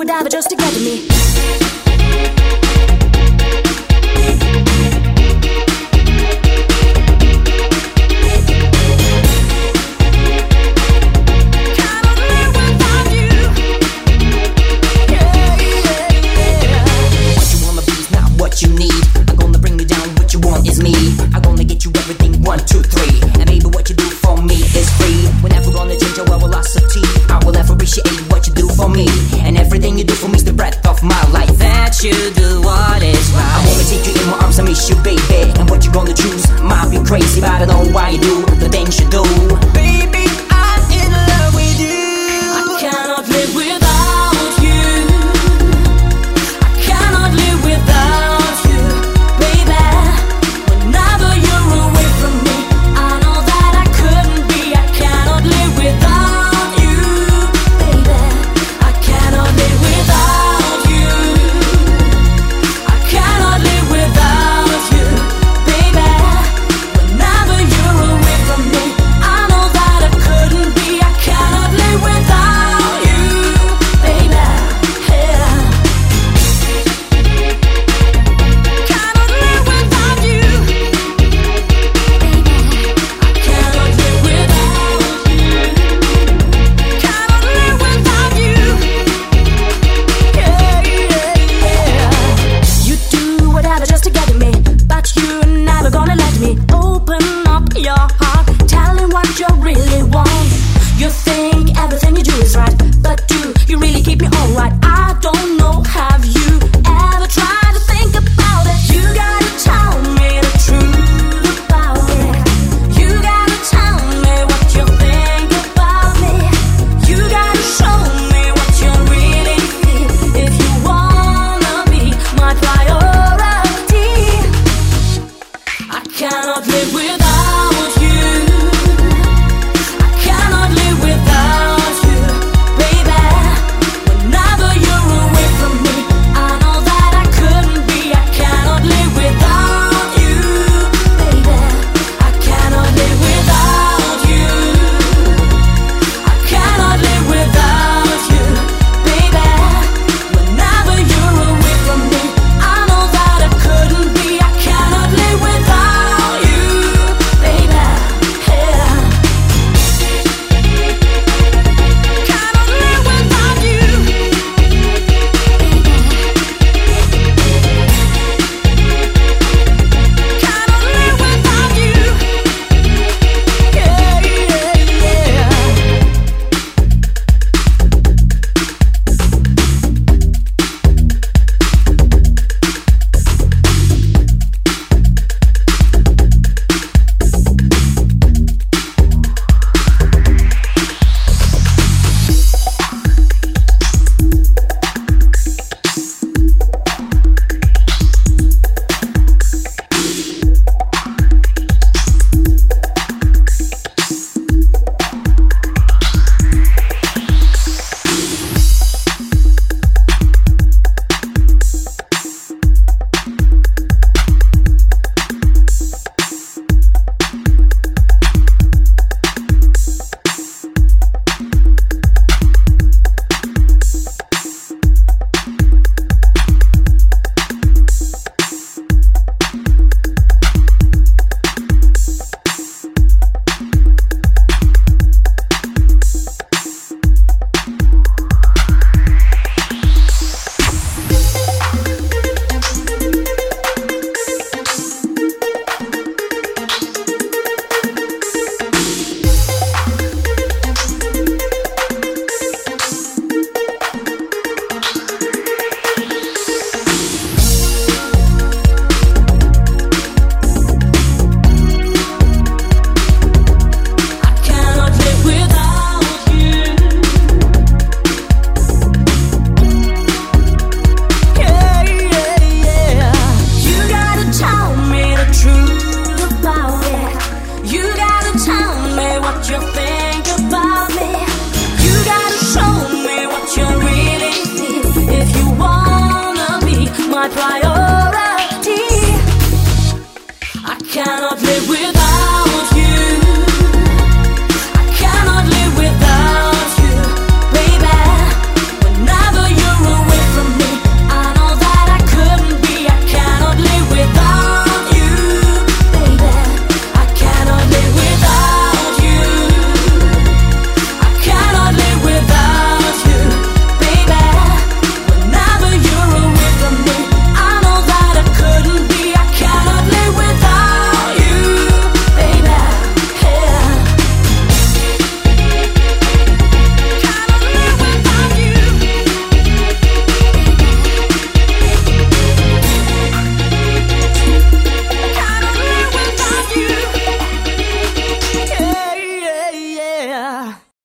would have just to get to me. see, but I know why you do cannot live without cannot live without